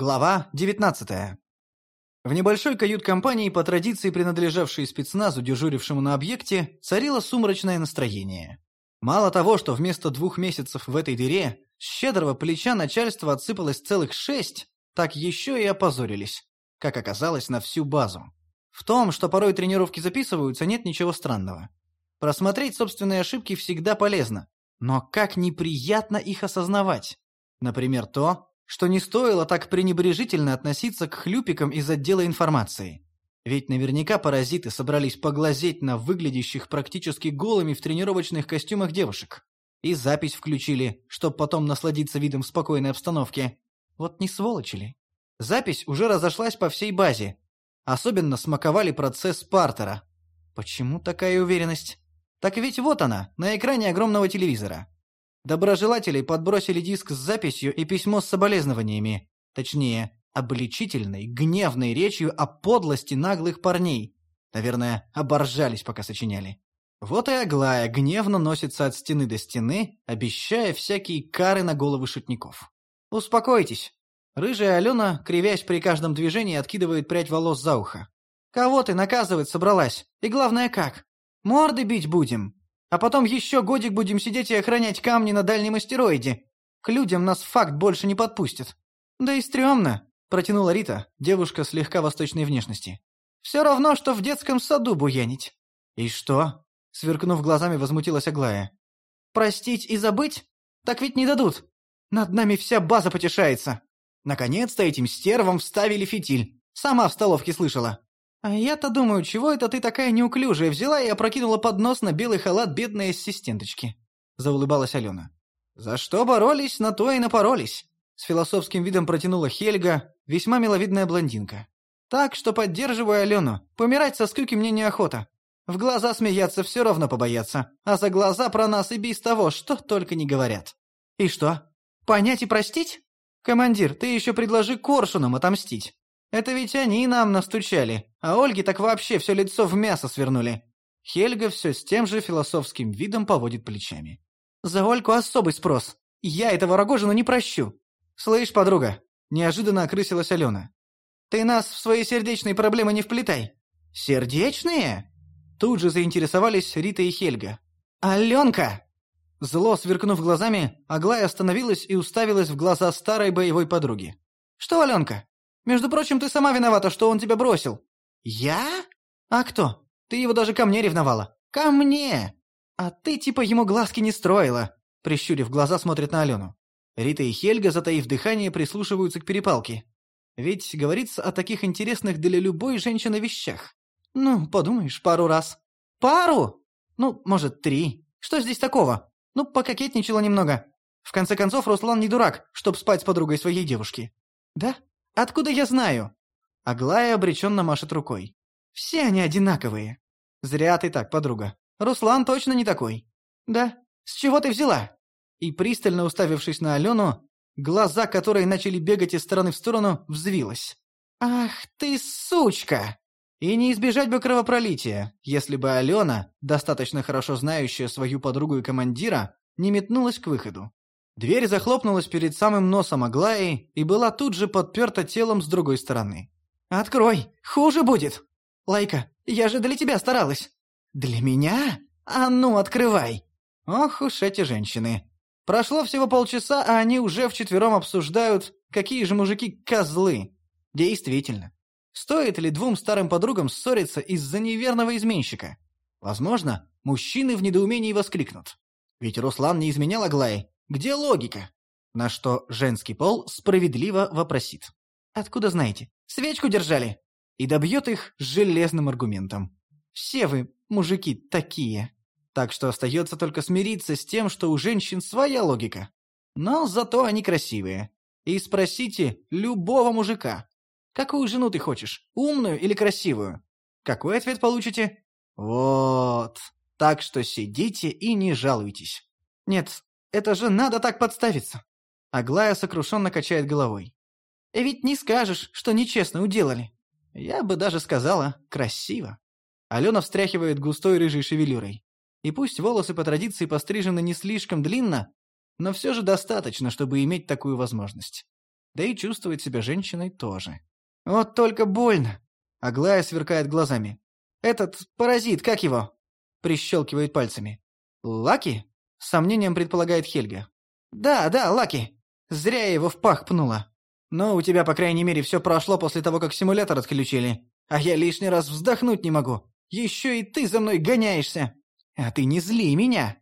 Глава 19. В небольшой кают-компании, по традиции принадлежавшей спецназу, дежурившему на объекте, царило сумрачное настроение. Мало того, что вместо двух месяцев в этой дыре с щедрого плеча начальства отсыпалось целых шесть, так еще и опозорились, как оказалось, на всю базу. В том, что порой тренировки записываются, нет ничего странного. Просмотреть собственные ошибки всегда полезно, но как неприятно их осознавать. Например, то, что не стоило так пренебрежительно относиться к хлюпикам из отдела информации. Ведь наверняка паразиты собрались поглазеть на выглядящих практически голыми в тренировочных костюмах девушек. И запись включили, чтоб потом насладиться видом спокойной обстановки. Вот не сволочи ли? Запись уже разошлась по всей базе. Особенно смаковали процесс Партера. Почему такая уверенность? Так ведь вот она, на экране огромного телевизора. Доброжелатели подбросили диск с записью и письмо с соболезнованиями. Точнее, обличительной, гневной речью о подлости наглых парней. Наверное, оборжались, пока сочиняли. Вот и Аглая гневно носится от стены до стены, обещая всякие кары на головы шутников. «Успокойтесь». Рыжая Алена, кривясь при каждом движении, откидывает прядь волос за ухо. «Кого ты наказывать собралась? И главное, как? Морды бить будем? А потом еще годик будем сидеть и охранять камни на дальнем астероиде. К людям нас факт больше не подпустит. Да и стрёмно, протянула Рита, девушка слегка восточной внешности. Все равно, что в детском саду буянить. И что? Сверкнув глазами, возмутилась Аглая. Простить и забыть? Так ведь не дадут. Над нами вся база потешается. Наконец-то этим стервам вставили фитиль. Сама в столовке слышала. «А я-то думаю, чего это ты такая неуклюжая взяла и опрокинула поднос на белый халат бедной ассистенточки?» Заулыбалась Алена. «За что боролись, на то и напоролись!» С философским видом протянула Хельга, весьма миловидная блондинка. «Так что поддерживаю Алену. Помирать со скуки мне неохота. В глаза смеяться все равно побояться, а за глаза про нас и без того, что только не говорят. И что? Понять и простить? Командир, ты еще предложи коршунам отомстить. Это ведь они нам настучали, а Ольге так вообще все лицо в мясо свернули. Хельга все с тем же философским видом поводит плечами. За Ольку особый спрос. Я этого Рогожину не прощу. Слышь, подруга, неожиданно окрысилась Алена. Ты нас в свои сердечные проблемы не вплетай. Сердечные? Тут же заинтересовались Рита и Хельга. Аленка! Зло сверкнув глазами, Аглая остановилась и уставилась в глаза старой боевой подруги. «Что, Аленка, между прочим, ты сама виновата, что он тебя бросил». «Я? А кто? Ты его даже ко мне ревновала». «Ко мне! А ты типа ему глазки не строила», — прищурив глаза, смотрит на Алену. Рита и Хельга, затаив дыхание, прислушиваются к перепалке. Ведь говорится о таких интересных для любой женщины вещах. Ну, подумаешь, пару раз. Пару? Ну, может, три. Что здесь такого? Ну, пококетничала немного. В конце концов, Руслан не дурак, чтоб спать с подругой своей девушки. Да? Откуда я знаю?» Аглая обреченно машет рукой. «Все они одинаковые». «Зря ты так, подруга. Руслан точно не такой». «Да? С чего ты взяла?» И пристально уставившись на Алену, глаза которой начали бегать из стороны в сторону, взвилась. «Ах ты сучка!» И не избежать бы кровопролития, если бы Алена, достаточно хорошо знающая свою подругу и командира, не метнулась к выходу. Дверь захлопнулась перед самым носом Аглаи и была тут же подперта телом с другой стороны. «Открой! Хуже будет!» «Лайка, я же для тебя старалась!» «Для меня? А ну, открывай!» Ох уж эти женщины. Прошло всего полчаса, а они уже вчетвером обсуждают, какие же мужики козлы. Действительно. Стоит ли двум старым подругам ссориться из-за неверного изменщика? Возможно, мужчины в недоумении воскликнут. Ведь Руслан не изменял Аглае, где логика? На что женский пол справедливо вопросит. Откуда знаете? Свечку держали? И добьет их железным аргументом. Все вы, мужики, такие. Так что остается только смириться с тем, что у женщин своя логика. Но зато они красивые. И спросите любого мужика. Какую жену ты хочешь, умную или красивую? Какой ответ получите? Вот. Так что сидите и не жалуйтесь. Нет, это же надо так подставиться!» Аглая сокрушенно качает головой. «И ведь не скажешь, что нечестно уделали. Я бы даже сказала, красиво». Алена встряхивает густой рыжей шевелюрой. И пусть волосы по традиции пострижены не слишком длинно, но все же достаточно, чтобы иметь такую возможность. Да и чувствовать себя женщиной тоже. Вот только больно. Аглая сверкает глазами. Этот паразит, как его? Прищелкивает пальцами. Лаки? С сомнением предполагает Хельга. Да, да, Лаки. Зря я его в пах пнула. Но у тебя, по крайней мере, все прошло после того, как симулятор отключили. А я лишний раз вздохнуть не могу. Еще и ты за мной гоняешься. А ты не зли меня.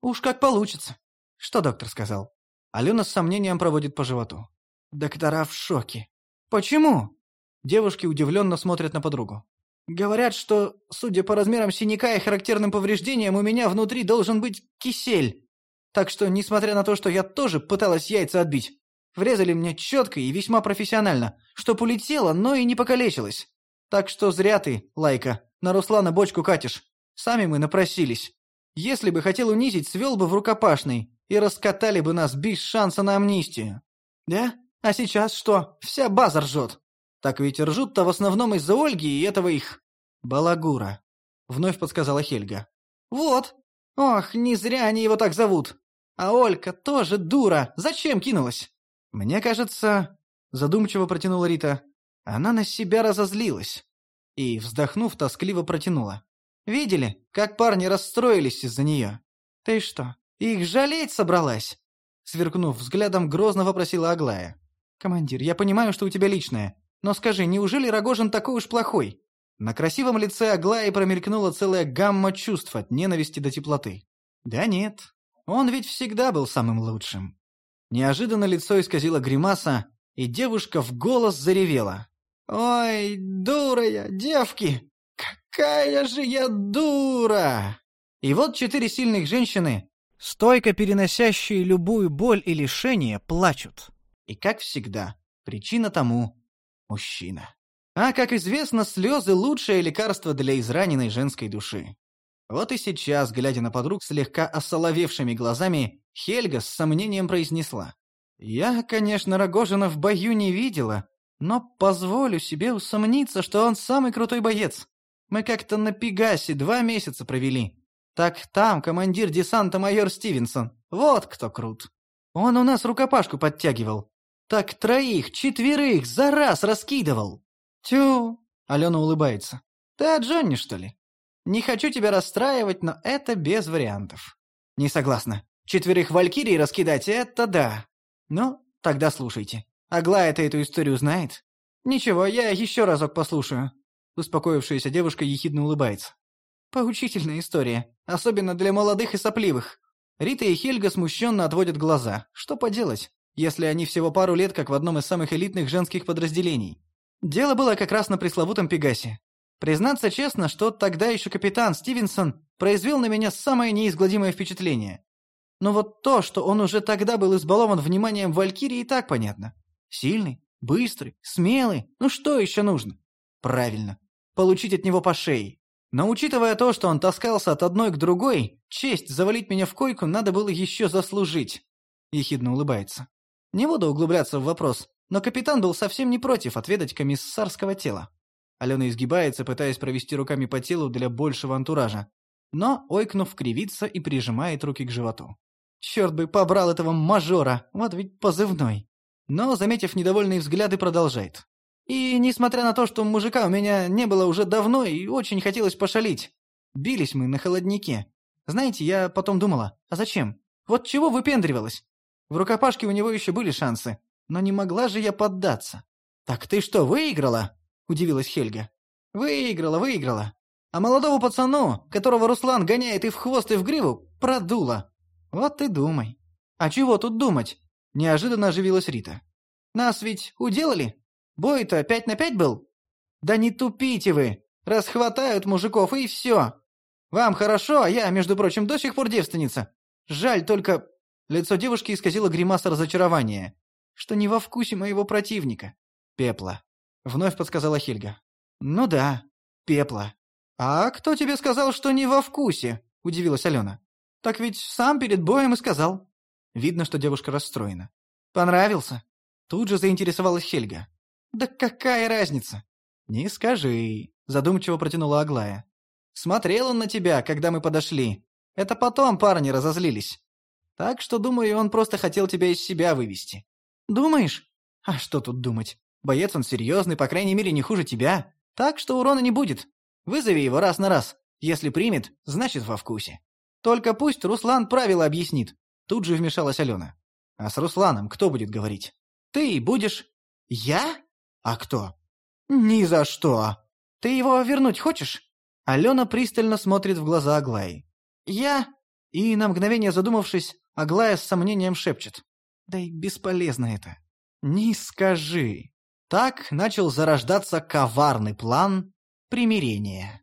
Уж как получится. Что доктор сказал? Алена с сомнением проводит по животу. Доктора в шоке. Почему? Девушки удивленно смотрят на подругу. Говорят, что, судя по размерам синяка и характерным повреждениям, у меня внутри должен быть кисель. Так что, несмотря на то, что я тоже пыталась яйца отбить, врезали мне четко и весьма профессионально, чтоб улетело, но и не покалечилось. Так что зря ты, Лайка, на Руслана бочку катишь. Сами мы напросились. Если бы хотел унизить, свел бы в рукопашный, и раскатали бы нас без шанса на амнистию. Да? А сейчас что? Вся база ржет. Так ведь ржут-то в основном из-за Ольги и этого их... Балагура. Вновь подсказала Хельга. Вот. Ох, не зря они его так зовут. А Олька тоже дура. Зачем кинулась? Мне кажется... Задумчиво протянула Рита. Она на себя разозлилась. И, вздохнув, тоскливо протянула. Видели, как парни расстроились из-за нее? Ты что, их жалеть собралась?» Сверкнув взглядом, грозно вопросила Аглая. «Командир, я понимаю, что у тебя личное, но скажи, неужели Рогожин такой уж плохой?» На красивом лице Аглаи промелькнула целая гамма чувств от ненависти до теплоты. «Да нет, он ведь всегда был самым лучшим». Неожиданно лицо исказило гримаса, и девушка в голос заревела. «Ой, дура я, девки! Какая же я дура!» И вот четыре сильных женщины, стойко переносящие любую боль и лишение, плачут. И как всегда, причина тому — мужчина. А, как известно, слезы — лучшее лекарство для израненной женской души. Вот и сейчас, глядя на подруг слегка осоловевшими глазами, Хельга с сомнением произнесла. «Я, конечно, Рогожина в бою не видела, но позволю себе усомниться, что он самый крутой боец. Мы как-то на Пегасе два месяца провели. Так там командир десанта майор Стивенсон. Вот кто крут. Он у нас рукопашку подтягивал. Так троих, четверых за раз раскидывал. Тю, Алена улыбается. Ты о Джонни, что ли? Не хочу тебя расстраивать, но это без вариантов. Не согласна. Четверых валькирий раскидать — это да. Ну, тогда слушайте. Аглая-то эту историю знает? Ничего, я еще разок послушаю. Успокоившаяся девушка ехидно улыбается. Поучительная история, особенно для молодых и сопливых. Рита и Хельга смущенно отводят глаза. Что поделать, если они всего пару лет как в одном из самых элитных женских подразделений? Дело было как раз на пресловутом Пегасе. Признаться честно, что тогда еще капитан Стивенсон произвел на меня самое неизгладимое впечатление. Но вот то, что он уже тогда был избалован вниманием Валькирии, и так понятно. Сильный, быстрый, смелый. Ну что еще нужно? Правильно. Получить от него по шее. Но учитывая то, что он таскался от одной к другой, честь завалить меня в койку надо было еще заслужить. Ехидно улыбается. Не буду углубляться в вопрос, но капитан был совсем не против отведать комиссарского тела. Алена изгибается, пытаясь провести руками по телу для большего антуража. Но, ойкнув, кривится и прижимает руки к животу. Черт бы побрал этого мажора, вот ведь позывной. Но, заметив недовольные взгляды, продолжает. И несмотря на то, что мужика у меня не было уже давно и очень хотелось пошалить. Бились мы на холоднике. Знаете, я потом думала, а зачем? Вот чего выпендривалась? В рукопашке у него еще были шансы, но не могла же я поддаться. «Так ты что, выиграла?» – удивилась Хельга. «Выиграла, выиграла. А молодого пацану, которого Руслан гоняет и в хвост, и в гриву, продула. Вот ты думай». «А чего тут думать?» – неожиданно оживилась Рита. «Нас ведь уделали?» Бой-то пять на пять был? Да не тупите вы! Расхватают мужиков и все. Вам хорошо, а я, между прочим, до сих пор девственница. Жаль только...» Лицо девушки исказило гримаса разочарования. «Что не во вкусе моего противника». «Пепла», — вновь подсказала Хельга. «Ну да, пепла». «А кто тебе сказал, что не во вкусе?» — удивилась Алена. «Так ведь сам перед боем и сказал». Видно, что девушка расстроена. «Понравился?» Тут же заинтересовалась Хельга. «Да какая разница?» «Не скажи», — задумчиво протянула Аглая. «Смотрел он на тебя, когда мы подошли. Это потом парни разозлились. Так что, думаю, он просто хотел тебя из себя вывести». «Думаешь? А что тут думать? Боец он серьезный, по крайней мере, не хуже тебя. Так что урона не будет. Вызови его раз на раз. Если примет, значит во вкусе. Только пусть Руслан правила объяснит. Тут же вмешалась Алена. А с Русланом кто будет говорить? Ты будешь. Я? А кто? Ни за что. Ты его вернуть хочешь? Алена пристально смотрит в глаза Аглаи. Я? И на мгновение задумавшись, Аглая с сомнением шепчет. Да и бесполезно это. Не скажи. Так начал зарождаться коварный план примирения.